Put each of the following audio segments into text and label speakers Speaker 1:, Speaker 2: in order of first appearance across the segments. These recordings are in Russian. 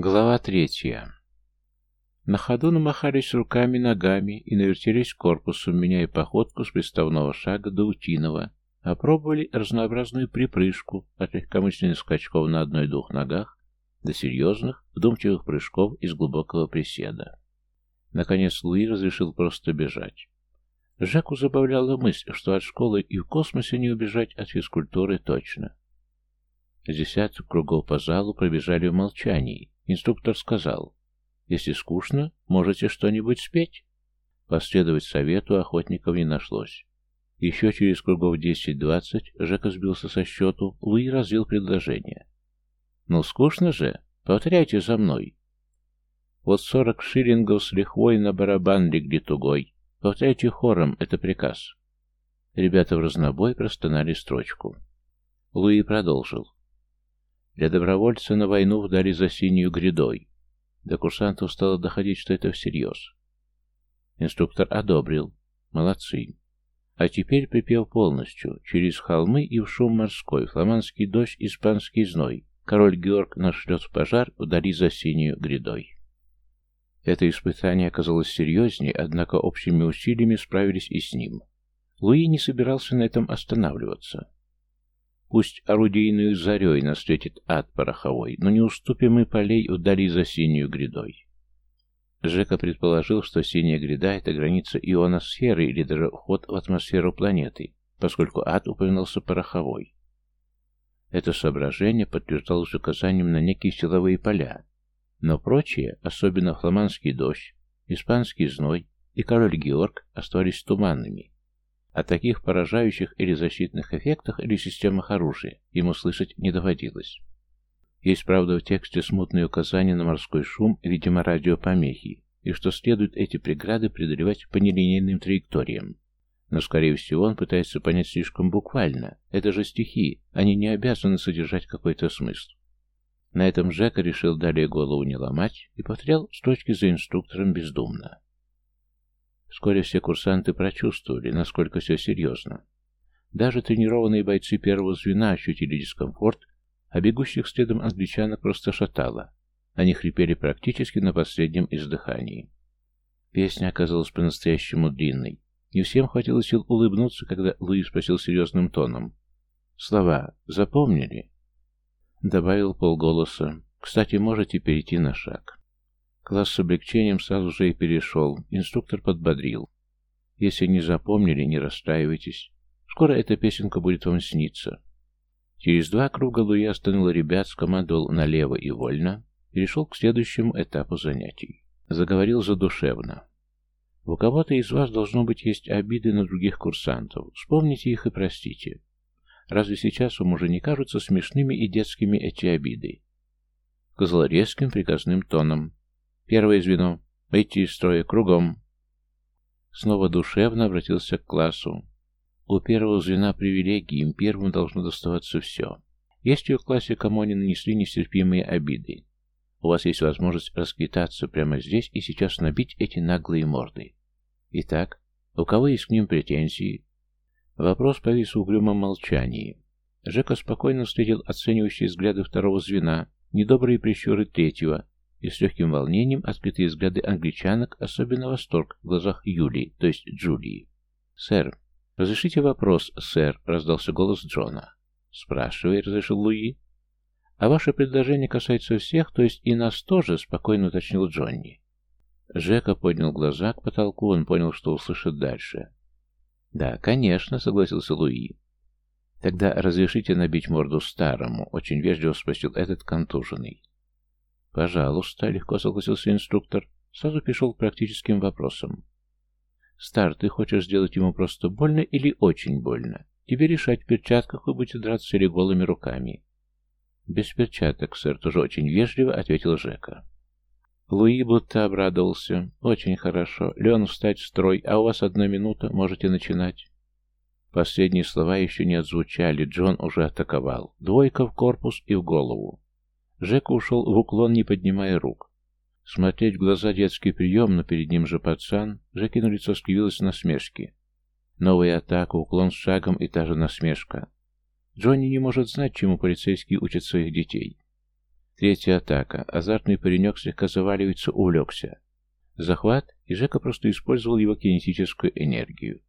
Speaker 1: Глава третья. На ходу намахались руками, ногами и навертелись корпусом, меняя походку с приставного шага до утиного, опробовали разнообразную припрыжку от легкомысленных скачков на одной-двух ногах до серьезных, вдумчивых прыжков из глубокого приседа. Наконец Луи разрешил просто бежать. Жаку забавляла мысль, что от школы и в космосе не убежать от физкультуры точно. Десяток кругов по залу пробежали в молчании, Инструктор сказал, «Если скучно, можете что-нибудь спеть». Последовать совету охотников не нашлось. Еще через кругов 10-20 Жека сбился со счету, Луи развил предложение. «Ну, скучно же. Повторяйте за мной». «Вот сорок шиллингов с лихвой на барабан легли тугой. Повторяйте хором, это приказ». Ребята в разнобой простонали строчку. Луи продолжил. Для добровольца на войну вдали за синюю грядой. До курсантов стало доходить, что это всерьез. Инструктор одобрил. Молодцы. А теперь припев полностью. Через холмы и в шум морской, фламандский дождь, испанский зной. Король Георг нашлет в пожар вдали за синюю грядой. Это испытание оказалось серьезнее, однако общими усилиями справились и с ним. Луи не собирался на этом останавливаться. Пусть орудийную зарей нас встретит ад пороховой, но не уступим мы полей вдали за синюю грядой. Жека предположил, что синяя гряда — это граница ионосферы или даже вход в атмосферу планеты, поскольку ад упоминался пороховой. Это соображение подтверждалось указанием на некие силовые поля, но прочие, особенно фламандский дождь, испанский зной и король Георг, оставались туманными, о таких поражающих или защитных эффектах или системах оружия ему слышать не доводилось. Есть, правда, в тексте смутные указания на морской шум, видимо, радиопомехи, и что следует эти преграды преодолевать по нелинейным траекториям. Но, скорее всего, он пытается понять слишком буквально. Это же стихи, они не обязаны содержать какой-то смысл. На этом Жека решил далее голову не ломать и повторял строчки за инструктором бездумно. Вскоре все курсанты прочувствовали, насколько все серьезно. Даже тренированные бойцы первого звена ощутили дискомфорт, а бегущих следом англичанок просто шатало. Они хрипели практически на последнем издыхании. Песня оказалась по-настоящему длинной. Не всем хватило сил улыбнуться, когда Луи спросил серьезным тоном. «Слова запомнили?» Добавил полголоса. «Кстати, можете перейти на шаг». Класс с облегчением сразу же и перешел. Инструктор подбодрил. Если не запомнили, не расстраивайтесь. Скоро эта песенка будет вам сниться. Через два круга Луи остановил ребят, скомандовал налево и вольно, перешел к следующему этапу занятий. Заговорил задушевно. У кого-то из вас, должно быть, есть обиды на других курсантов. Вспомните их и простите. Разве сейчас вам уже не кажутся смешными и детскими эти обиды? Сказал резким приказным тоном. Первое звено. Выйти из строя кругом. Снова душевно обратился к классу. У первого звена привилегии, им первым должно доставаться все. Если в классе кому они нанесли нестерпимые обиды, у вас есть возможность расквитаться прямо здесь и сейчас набить эти наглые морды. Итак, у кого есть к ним претензии? Вопрос повис в угрюмом молчании. Жека спокойно встретил оценивающие взгляды второго звена, недобрые прищуры третьего, и с легким волнением открытые взгляды англичанок, особенно восторг в глазах Юлии, то есть Джулии. «Сэр, разрешите вопрос, сэр?» — раздался голос Джона. «Спрашивай», — разрешил Луи. «А ваше предложение касается всех, то есть и нас тоже?» — спокойно уточнил Джонни. Жека поднял глаза к потолку, он понял, что услышит дальше. «Да, конечно», — согласился Луи. «Тогда разрешите набить морду старому?» — очень вежливо спросил этот контуженный. «Пожалуйста», — легко согласился инструктор. Сразу перешел к практическим вопросам. «Стар, ты хочешь сделать ему просто больно или очень больно? Тебе решать, в перчатках вы будете драться или голыми руками». «Без перчаток, сэр», — тоже очень вежливо ответил Жека. Луи будто обрадовался. «Очень хорошо. Лен, встать в строй, а у вас одна минута, можете начинать». Последние слова еще не отзвучали, Джон уже атаковал. Двойка в корпус и в голову. Жека ушел в уклон, не поднимая рук. Смотреть в глаза детский прием, но перед ним же пацан, Жекино лицо скривилось насмешки. Новая атака, уклон с шагом и та же насмешка. Джонни не может знать, чему полицейские учат своих детей. Третья атака. Азартный паренек слегка заваливается, увлекся. Захват, и Жека просто использовал его кинетическую энергию.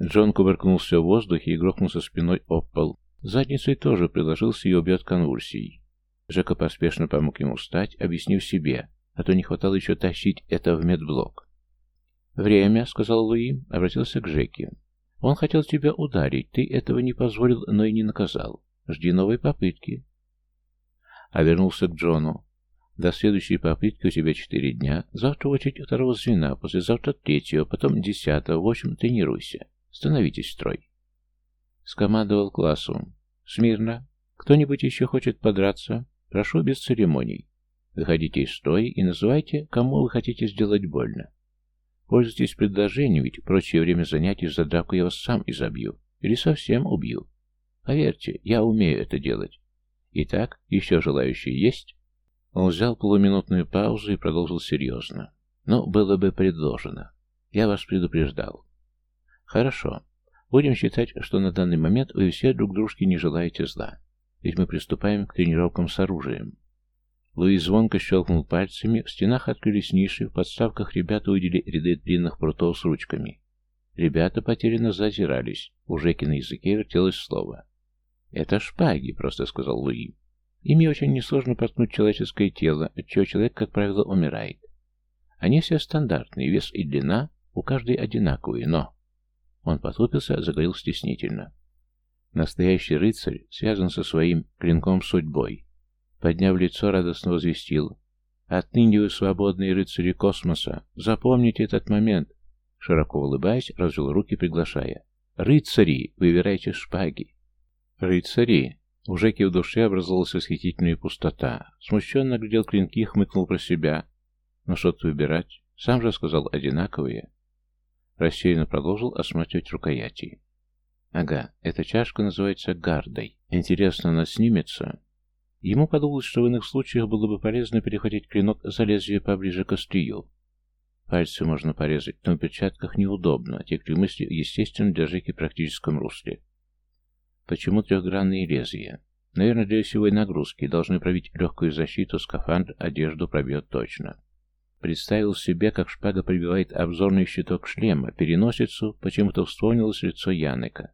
Speaker 1: Джон кувыркнулся в воздухе и грохнулся спиной об пол. Задницей тоже приложился и убьет конвульсией. Жека поспешно помог ему встать, объяснив себе, а то не хватало еще тащить это в медблок. «Время», — сказал Луи, обратился к Жеке. «Он хотел тебя ударить, ты этого не позволил, но и не наказал. Жди новой попытки». А вернулся к Джону. До следующей попытки у тебя четыре дня. Завтра очередь второго звена, послезавтра третьего, потом десятого. В общем, тренируйся. Становитесь в строй. Скомандовал классу. Смирно. Кто-нибудь еще хочет подраться? Прошу без церемоний. Выходите из строя и называйте, кому вы хотите сделать больно. Пользуйтесь предложением, ведь прочее время занятий за драку я вас сам изобью. Или совсем убью. Поверьте, я умею это делать. Итак, еще желающие есть? Он взял полуминутную паузу и продолжил серьезно. «Ну, было бы предложено. Я вас предупреждал». «Хорошо. Будем считать, что на данный момент вы все друг дружке не желаете зла. Ведь мы приступаем к тренировкам с оружием». Луи звонко щелкнул пальцами, в стенах открылись ниши, в подставках ребята увидели ряды длинных прутов с ручками. Ребята потерянно зазирались, у Жеки на языке вертелось слово. «Это шпаги», — просто сказал Луи. Ими очень несложно проткнуть человеческое тело, отчего человек, как правило, умирает. Они все стандартные, вес и длина у каждой одинаковые, но... Он потупился, заговорил стеснительно. Настоящий рыцарь связан со своим клинком судьбой. Подняв лицо, радостно возвестил. «Отныне вы свободные рыцари космоса. Запомните этот момент!» Широко улыбаясь, развел руки, приглашая. «Рыцари! Выбирайте шпаги!» «Рыцари!» У Жеки в душе образовалась восхитительная пустота. Смущенно глядел клинки хмыкнул про себя. Но что-то выбирать. Сам же сказал одинаковые. Рассеянно продолжил осматривать рукояти. Ага, эта чашка называется гардой. Интересно, она снимется? Ему подумалось, что в иных случаях было бы полезно перехватить клинок за лезвие поближе к острию. Пальцы можно порезать, но в перчатках неудобно. Текли мысли, естественно, для Жеки в практическом русле. Почему трехгранные лезвия? Наверное, для весевой нагрузки должны пробить легкую защиту, скафандр, одежду пробьет точно. Представил себе, как шпага пробивает обзорный щиток шлема, переносицу, почему-то вспомнилось лицо Янека.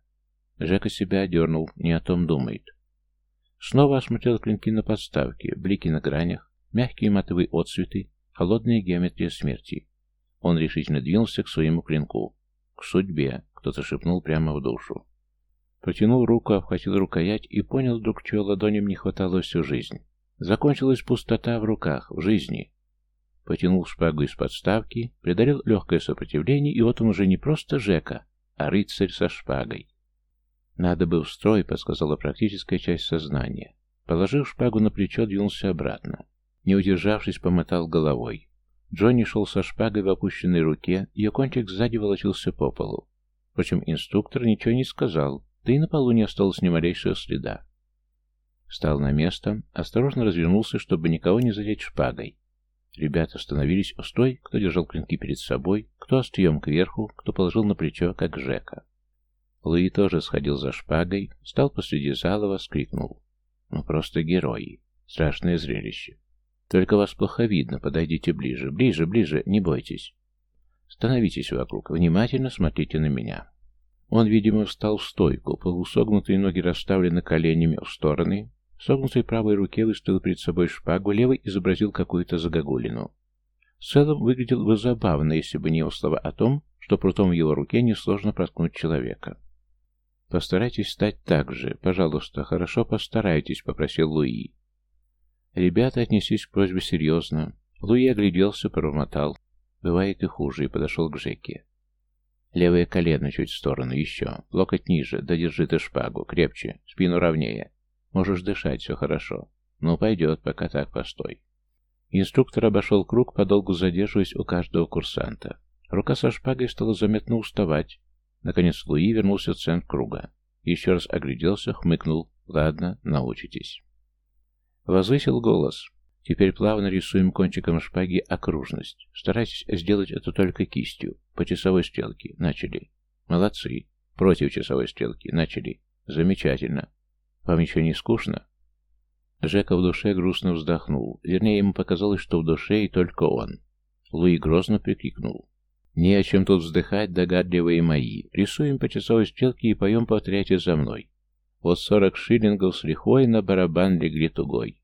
Speaker 1: Жека себя одернул, не о том думает. Снова осмотрел клинки на подставке, блики на гранях, мягкие матовые отцветы, холодная геометрия смерти. Он решительно двинулся к своему клинку. К судьбе, кто-то шепнул прямо в душу. Протянул руку, обхватил рукоять и понял вдруг, чего ладоням не хватало всю жизнь. Закончилась пустота в руках, в жизни. Потянул шпагу из подставки, преодолел легкое сопротивление, и вот он уже не просто Жека, а рыцарь со шпагой. «Надо бы в строй», — подсказала практическая часть сознания. Положив шпагу на плечо, двинулся обратно. Не удержавшись, помотал головой. Джонни шел со шпагой в опущенной руке, ее кончик сзади волочился по полу. Впрочем, инструктор ничего не сказал, да и на полу не осталось ни малейшего следа. Встал на место, осторожно развернулся, чтобы никого не задеть шпагой. Ребята становились у стой, кто держал клинки перед собой, кто острием кверху, кто положил на плечо, как Жека. Луи тоже сходил за шпагой, стал посреди зала, воскликнул. «Ну просто герои! Страшное зрелище! Только вас плохо видно, подойдите ближе, ближе, ближе, не бойтесь. Становитесь вокруг, внимательно смотрите на меня». Он, видимо, встал в стойку, полусогнутые ноги расставлены коленями в стороны, в согнутой правой руке выставил перед собой шпагу, левой изобразил какую-то загогулину. В целом выглядел бы забавно, если бы не его слова о том, что прутом в его руке несложно проткнуть человека. «Постарайтесь стать так же. Пожалуйста, хорошо постарайтесь», — попросил Луи. Ребята отнеслись к просьбе серьезно. Луи огляделся, промотал. Бывает и хуже, и подошел к Жеке. Левое колено чуть в сторону, еще. Локоть ниже, да держи ты шпагу. Крепче, спину ровнее. Можешь дышать, все хорошо. Ну, пойдет, пока так постой. Инструктор обошел круг, подолгу задерживаясь у каждого курсанта. Рука со шпагой стала заметно уставать. Наконец Луи вернулся в центр круга. Еще раз огляделся, хмыкнул. «Ладно, научитесь». Возвысил голос. Теперь плавно рисуем кончиком шпаги окружность. Старайтесь сделать это только кистью. По часовой стрелке. Начали. Молодцы. Против часовой стрелки. Начали. Замечательно. Вам еще не скучно? Жека в душе грустно вздохнул. Вернее, ему показалось, что в душе и только он. Луи грозно прикрикнул. «Не о чем тут вздыхать, догадливые мои. Рисуем по часовой стрелке и поем повторяйте за мной. Вот сорок шиллингов с лихвой на барабан легли тугой.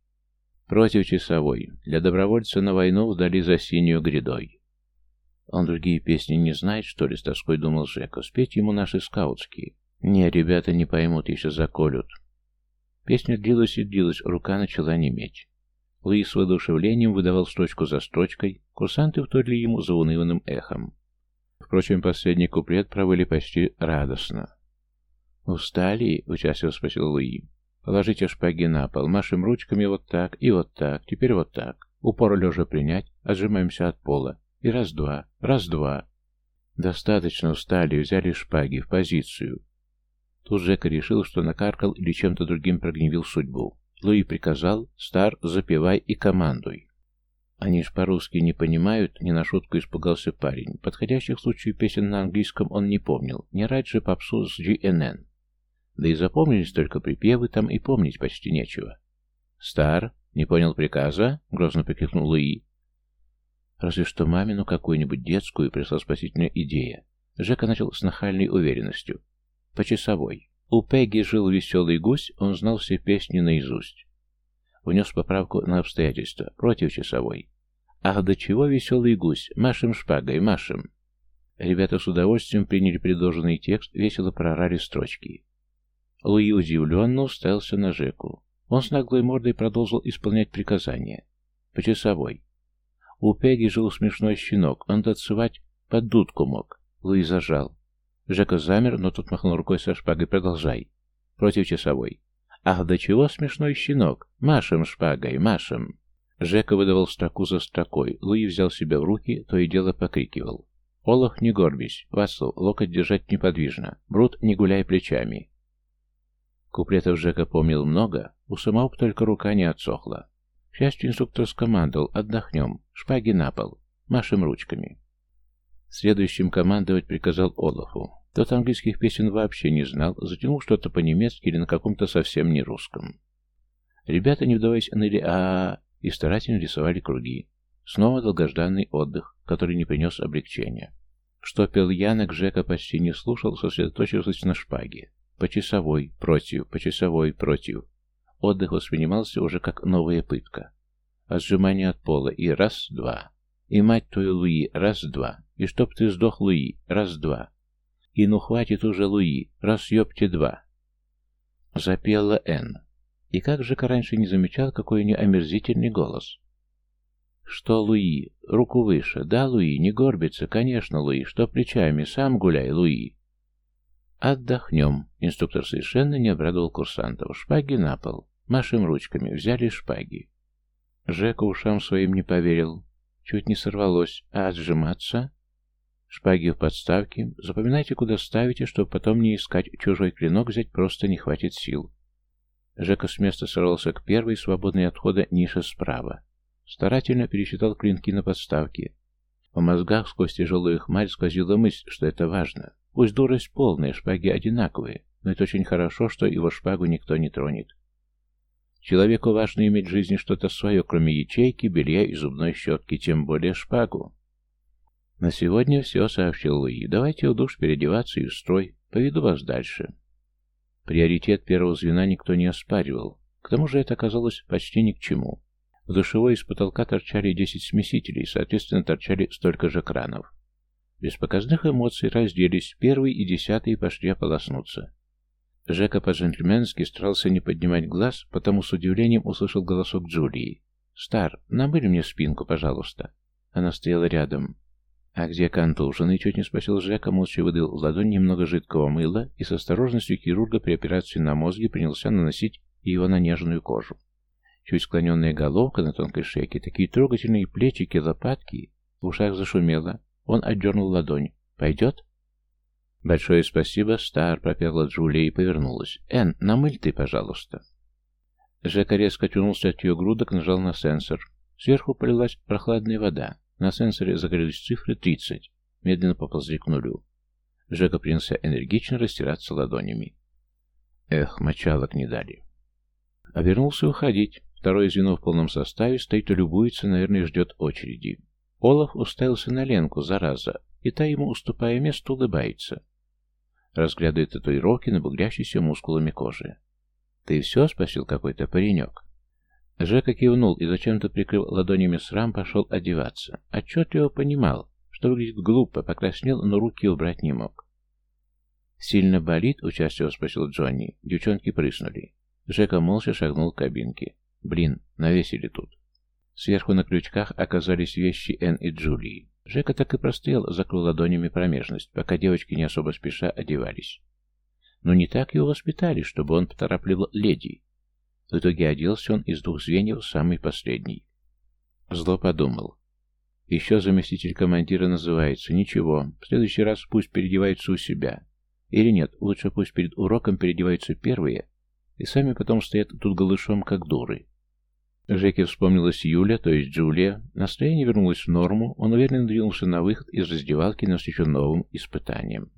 Speaker 1: Против часовой. Для добровольца на войну вдали за синюю грядой. Он другие песни не знает, что ли, с тоской думал Жека. Спеть ему наши скаутские. Не, ребята не поймут, еще заколют. Песня длилась и длилась, рука начала неметь. Луи с воодушевлением выдавал строчку за строчкой, курсанты вторили ему зауныванным эхом. Впрочем, последний куплет провели почти радостно. «Устали?» — участливо спросил Луи. «Положите шпаги на пол, машем ручками вот так и вот так, теперь вот так. Упор лежа принять, отжимаемся от пола. И раз-два, раз-два. Достаточно устали, взяли шпаги в позицию. Тут Жека решил, что накаркал или чем-то другим прогневил судьбу. Луи приказал «Стар, запевай и командуй». Они ж по-русски не понимают, не на шутку испугался парень. Подходящих случаев песен на английском он не помнил, не рать же попсу с GNN. Да и запомнились только припевы, там и помнить почти нечего. «Стар, не понял приказа?» — грозно прикрикнул Луи. Разве что мамину какую-нибудь детскую пришла спасительная идея. Жека начал с нахальной уверенностью. По часовой. У Пегги жил веселый гусь, он знал все песни наизусть. Внес поправку на обстоятельства, против часовой. Ах, до чего веселый гусь, машем шпагой, машем. Ребята с удовольствием приняли предложенный текст, весело прорали строчки. Луи удивленно уставился на Жеку. Он с наглой мордой продолжил исполнять приказания. По часовой. У Пеги жил смешной щенок, он танцевать под дудку мог. Луи зажал. Жека замер, но тут махнул рукой со шпагой. Продолжай. Против часовой. Ах, до чего смешной щенок. Машем шпагой, машем. Жека выдавал строку за строкой. Луи взял себя в руки, то и дело покрикивал. Олах, не горбись. Вацлав, локоть держать неподвижно. Брут, не гуляй плечами. Куплетов Жека помнил много, у самого только рука не отсохла. К счастью, инструктор скомандовал «Отдохнем, шпаги на пол, машем ручками». Следующим командовать приказал Олафу. Тот английских песен вообще не знал, затянул что-то по-немецки или на каком-то совсем не русском. Ребята, не вдаваясь, ныли а, -а, -а и старательно рисовали круги. Снова долгожданный отдых, который не принес облегчения. Что пел Янок, Жека почти не слушал, сосредоточившись на шпаге. По часовой, против, по часовой, против. Отдых воспринимался уже как новая пытка. Отжимание от пола и раз-два. И мать твою, Луи, раз-два. И чтоб ты сдох, Луи, раз-два. И ну хватит уже, Луи, раз ёпте два. Запела Н. И как же раньше не замечал, какой у нее омерзительный голос. «Что, Луи? Руку выше. Да, Луи, не горбится, конечно, Луи. Что плечами? Сам гуляй, Луи». «Отдохнем». Инструктор совершенно не обрадовал курсантов. «Шпаги на пол. Машем ручками. Взяли шпаги». Жека ушам своим не поверил. Чуть не сорвалось. А отжиматься? Шпаги в подставке. Запоминайте, куда ставите, чтобы потом не искать чужой клинок, взять просто не хватит сил. Жека с места сорвался к первой, свободной отхода нише справа. Старательно пересчитал клинки на подставке. В мозгах сквозь тяжелую хмарь сквозила мысль, что это важно. Пусть дурость полная, шпаги одинаковые, но это очень хорошо, что его шпагу никто не тронет. Человеку важно иметь в жизни что-то свое, кроме ячейки, белья и зубной щетки, тем более шпагу. На сегодня все, сообщил Луи. Давайте в душ переодеваться и в строй. Поведу вас дальше. Приоритет первого звена никто не оспаривал. К тому же это оказалось почти ни к чему. В душевой из потолка торчали 10 смесителей, соответственно, торчали столько же кранов. Без показных эмоций разделись, первый и десятый пошли ополоснуться. Жека по-джентльменски старался не поднимать глаз, потому с удивлением услышал голосок Джулии. «Стар, намыль мне спинку, пожалуйста». Она стояла рядом. «А где контуженный?» — чуть не спросил Жека, молча выдал в ладонь немного жидкого мыла и с осторожностью хирурга при операции на мозге принялся наносить его на нежную кожу. Чуть склоненная головка на тонкой шейке, такие трогательные плечики, лопатки. В ушах зашумело. Он отдернул ладонь. «Пойдет?» «Большое спасибо, Стар», — пропела Джулия и повернулась. «Энн, намыль ты, пожалуйста». Жека резко тянулся от ее грудок, нажал на сенсор. Сверху полилась прохладная вода. На сенсоре загорелись цифры 30. Медленно поползли к нулю. Жека принялся энергично растираться ладонями. Эх, мочалок не дали. Обернулся уходить. Второе звено в полном составе стоит и любуется, наверное, ждет очереди. Олаф уставился на Ленку, зараза, и та ему, уступая место, улыбается. Разглядывает татуировки на бугрящейся мускулами кожи. «Ты все?» — спросил какой-то паренек. Жека кивнул и, зачем-то прикрыв ладонями срам, пошел одеваться. Отчетливо понимал, что выглядит глупо, покраснел, но руки убрать не мог. «Сильно болит?» — участливо спросил Джонни. Девчонки прыснули. Жека молча шагнул к кабинке. «Блин, навесили тут». Сверху на крючках оказались вещи Энн и Джулии. Жека так и простоял, закрыл ладонями промежность, пока девочки не особо спеша одевались. Но не так его воспитали, чтобы он поторапливал леди. В итоге оделся он из двух звеньев самый последний. Зло подумал. Еще заместитель командира называется. Ничего, в следующий раз пусть переодевается у себя. Или нет, лучше пусть перед уроком переодеваются первые, и сами потом стоят тут голышом, как дуры. Жеке вспомнилась Юля, то есть Джулия. Настроение вернулось в норму, он уверенно двинулся на выход из раздевалки навстречу новым испытаниям.